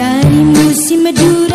dari musim medu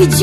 Hiç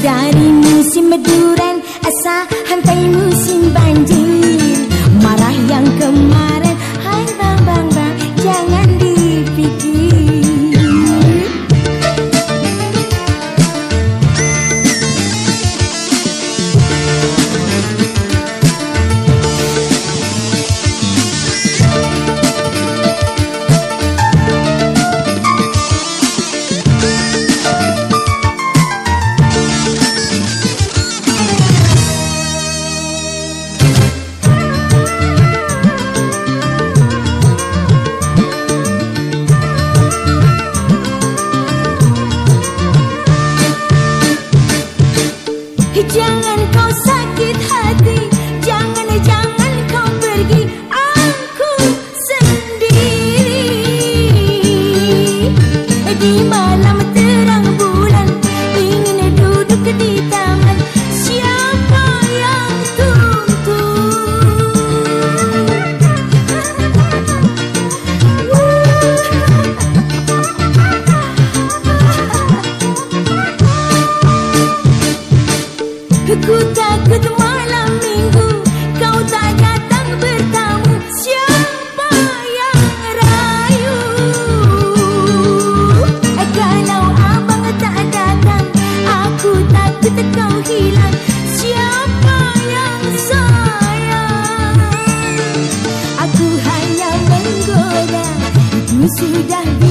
dari musim meduran sampai musim banjir marah yang kemarin Jangan kau sakit hati. Jangan, jangan kau pergi. Aku sendiri. Di malam terang bulan Ku takut malam minggu Kau tak datang bertamu. Siapa yang rayu? Kalau abang tak datang Aku takut kau hilang. Siapa yang sayang? Aku hanya menggoda. Itu sudah biasa